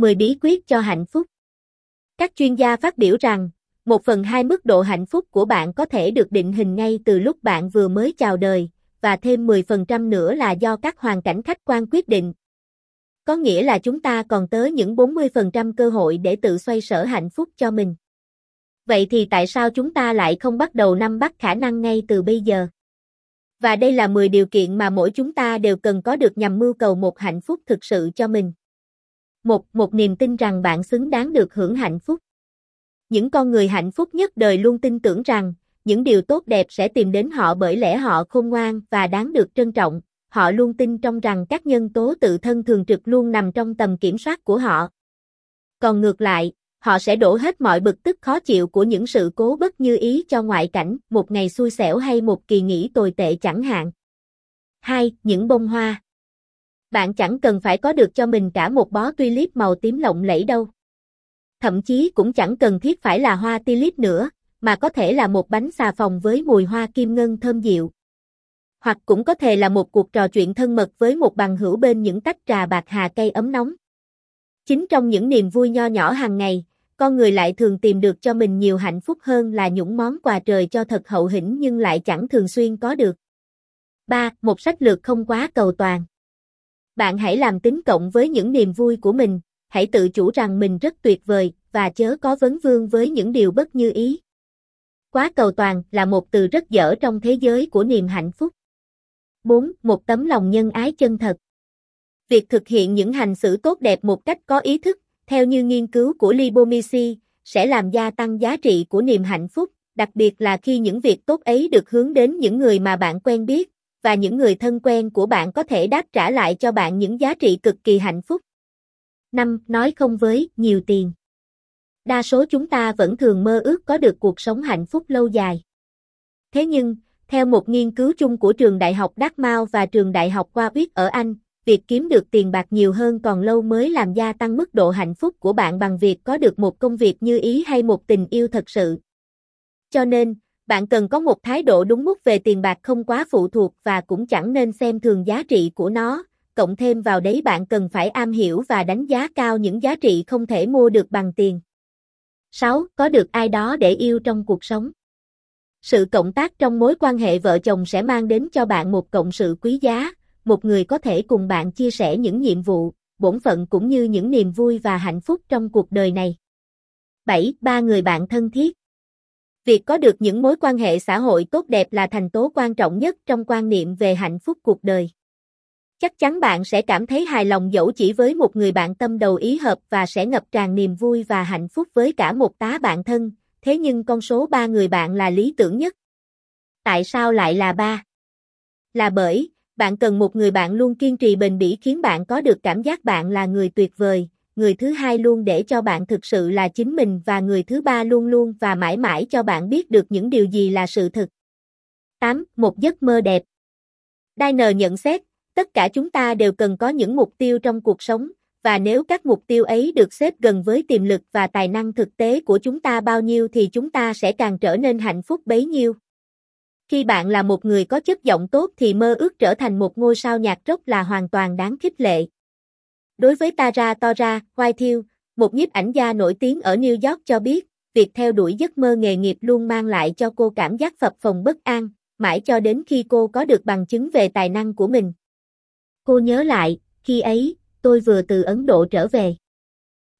10 bí quyết cho hạnh phúc. Các chuyên gia phát biểu rằng, một phần hai mức độ hạnh phúc của bạn có thể được định hình ngay từ lúc bạn vừa mới chào đời, và thêm 10% nữa là do các hoàn cảnh khách quan quyết định. Có nghĩa là chúng ta còn tới những 40% cơ hội để tự xoay sở hạnh phúc cho mình. Vậy thì tại sao chúng ta lại không bắt đầu năm bắt khả năng ngay từ bây giờ? Và đây là 10 điều kiện mà mỗi chúng ta đều cần có được nhằm mưu cầu một hạnh phúc thực sự cho mình. Một, một niềm tin rằng bạn xứng đáng được hưởng hạnh phúc. Những con người hạnh phúc nhất đời luôn tin tưởng rằng, những điều tốt đẹp sẽ tìm đến họ bởi lẽ họ khôn ngoan và đáng được trân trọng. Họ luôn tin trong rằng các nhân tố tự thân thường trực luôn nằm trong tầm kiểm soát của họ. Còn ngược lại, họ sẽ đổ hết mọi bực tức khó chịu của những sự cố bất như ý cho ngoại cảnh, một ngày xui xẻo hay một kỳ nghỉ tồi tệ chẳng hạn. 2. Những bông hoa bạn chẳng cần phải có được cho mình cả một bó tulip màu tím lộng lẫy đâu. Thậm chí cũng chẳng cần thiết phải là hoa tulip nữa, mà có thể là một bánh xà phòng với mùi hoa kim ngân thơm dịu. Hoặc cũng có thể là một cuộc trò chuyện thân mật với một bằng hữu bên những tách trà bạc hà cây ấm nóng. Chính trong những niềm vui nho nhỏ hàng ngày, con người lại thường tìm được cho mình nhiều hạnh phúc hơn là những món quà trời cho thật hậu hĩnh nhưng lại chẳng thường xuyên có được. 3. Một sách lược không quá cầu toàn. Bạn hãy làm tính cộng với những niềm vui của mình, hãy tự chủ rằng mình rất tuyệt vời, và chớ có vấn vương với những điều bất như ý. Quá cầu toàn là một từ rất dở trong thế giới của niềm hạnh phúc. 4. Một tấm lòng nhân ái chân thật. Việc thực hiện những hành xử tốt đẹp một cách có ý thức, theo như nghiên cứu của Libomisi, sẽ làm gia tăng giá trị của niềm hạnh phúc, đặc biệt là khi những việc tốt ấy được hướng đến những người mà bạn quen biết, và những người thân quen của bạn có thể đáp trả lại cho bạn những giá trị cực kỳ hạnh phúc. 5. Nói không với nhiều tiền. Đa số chúng ta vẫn thường mơ ước có được cuộc sống hạnh phúc lâu dài. Thế nhưng, theo một nghiên cứu chung của trường đại học Dartmouth và trường đại học Warwick ở Anh, việc kiếm được tiền bạc nhiều hơn còn lâu mới làm gia tăng mức độ hạnh phúc của bạn bằng việc có được một công việc như ý hay một tình yêu thật sự. Cho nên, bạn cần có một thái độ đúng mức về tiền bạc không quá phụ thuộc và cũng chẳng nên xem thường giá trị của nó, cộng thêm vào đấy bạn cần phải am hiểu và đánh giá cao những giá trị không thể mua được bằng tiền. 6. Có được ai đó để yêu trong cuộc sống. Sự cộng tác trong mối quan hệ vợ chồng sẽ mang đến cho bạn một cộng sự quý giá, một người có thể cùng bạn chia sẻ những nhiệm vụ, bổn phận cũng như những niềm vui và hạnh phúc trong cuộc đời này. 7. Ba người bạn thân thiết. Việc có được những mối quan hệ xã hội tốt đẹp là thành tố quan trọng nhất trong quan niệm về hạnh phúc cuộc đời. Chắc chắn bạn sẽ cảm thấy hài lòng dẫu chỉ với một người bạn tâm đầu ý hợp và sẽ ngập tràn niềm vui và hạnh phúc với cả một tá bạn thân, thế nhưng con số ba người bạn là lý tưởng nhất. Tại sao lại là ba? Là bởi, bạn cần một người bạn luôn kiên trì bền bỉ khiến bạn có được cảm giác bạn là người tuyệt vời, người thứ hai luôn để cho bạn thực sự là chính mình và người thứ ba luôn luôn và mãi mãi cho bạn biết được những điều gì là sự thực. 8. Một giấc mơ đẹp Diner nhận xét, tất cả chúng ta đều cần có những mục tiêu trong cuộc sống, và nếu các mục tiêu ấy được xếp gần với tiềm lực và tài năng thực tế của chúng ta bao nhiêu thì chúng ta sẽ càng trở nên hạnh phúc bấy nhiêu. Khi bạn là một người có chất giọng tốt thì mơ ước trở thành một ngôi sao nhạc rock là hoàn toàn đáng khích lệ. Đối với Tara Tora Whitehill, một nhiếp ảnh gia nổi tiếng ở New York cho biết, việc theo đuổi giấc mơ nghề nghiệp luôn mang lại cho cô cảm giác phập phồng bất an, mãi cho đến khi cô có được bằng chứng về tài năng của mình. Cô nhớ lại, khi ấy, tôi vừa từ Ấn Độ trở về.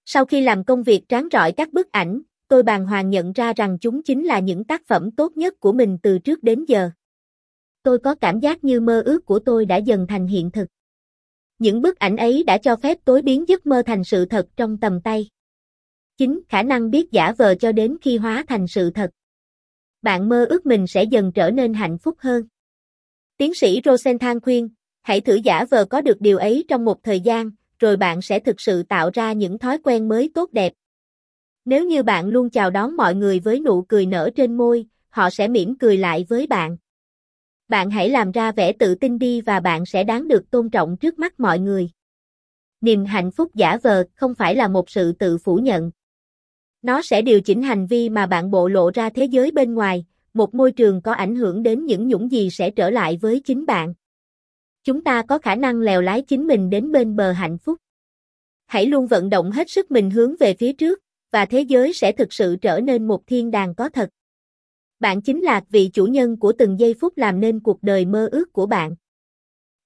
Sau khi làm công việc tráng rọi các bức ảnh, tôi bàng hoàng nhận ra rằng chúng chính là những tác phẩm tốt nhất của mình từ trước đến giờ. Tôi có cảm giác như mơ ước của tôi đã dần thành hiện thực. Những bức ảnh ấy đã cho phép tối biến giấc mơ thành sự thật trong tầm tay. Chính khả năng biết giả vờ cho đến khi hóa thành sự thật. Bạn mơ ước mình sẽ dần trở nên hạnh phúc hơn. Tiến sĩ Rosenthal khuyên, hãy thử giả vờ có được điều ấy trong một thời gian, rồi bạn sẽ thực sự tạo ra những thói quen mới tốt đẹp. Nếu như bạn luôn chào đón mọi người với nụ cười nở trên môi, họ sẽ mỉm cười lại với bạn. Bạn hãy làm ra vẻ tự tin đi và bạn sẽ đáng được tôn trọng trước mắt mọi người. Niềm hạnh phúc giả vờ không phải là một sự tự phủ nhận. Nó sẽ điều chỉnh hành vi mà bạn bộ lộ ra thế giới bên ngoài, một môi trường có ảnh hưởng đến những nhũng gì sẽ trở lại với chính bạn. Chúng ta có khả năng lèo lái chính mình đến bên bờ hạnh phúc. Hãy luôn vận động hết sức mình hướng về phía trước, và thế giới sẽ thực sự trở nên một thiên đàng có thật. Bạn chính là vị chủ nhân của từng giây phút làm nên cuộc đời mơ ước của bạn.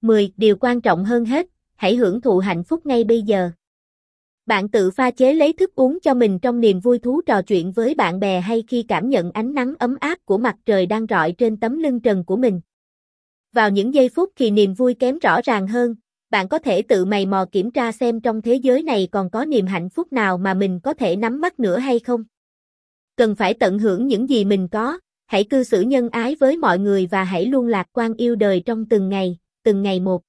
10. Điều quan trọng hơn hết, hãy hưởng thụ hạnh phúc ngay bây giờ. Bạn tự pha chế lấy thức uống cho mình trong niềm vui thú trò chuyện với bạn bè hay khi cảm nhận ánh nắng ấm áp của mặt trời đang rọi trên tấm lưng trần của mình. Vào những giây phút khi niềm vui kém rõ ràng hơn, bạn có thể tự mày mò kiểm tra xem trong thế giới này còn có niềm hạnh phúc nào mà mình có thể nắm bắt nữa hay không. Cần phải tận hưởng những gì mình có, hãy cư xử nhân ái với mọi người và hãy luôn lạc quan yêu đời trong từng ngày, từng ngày một.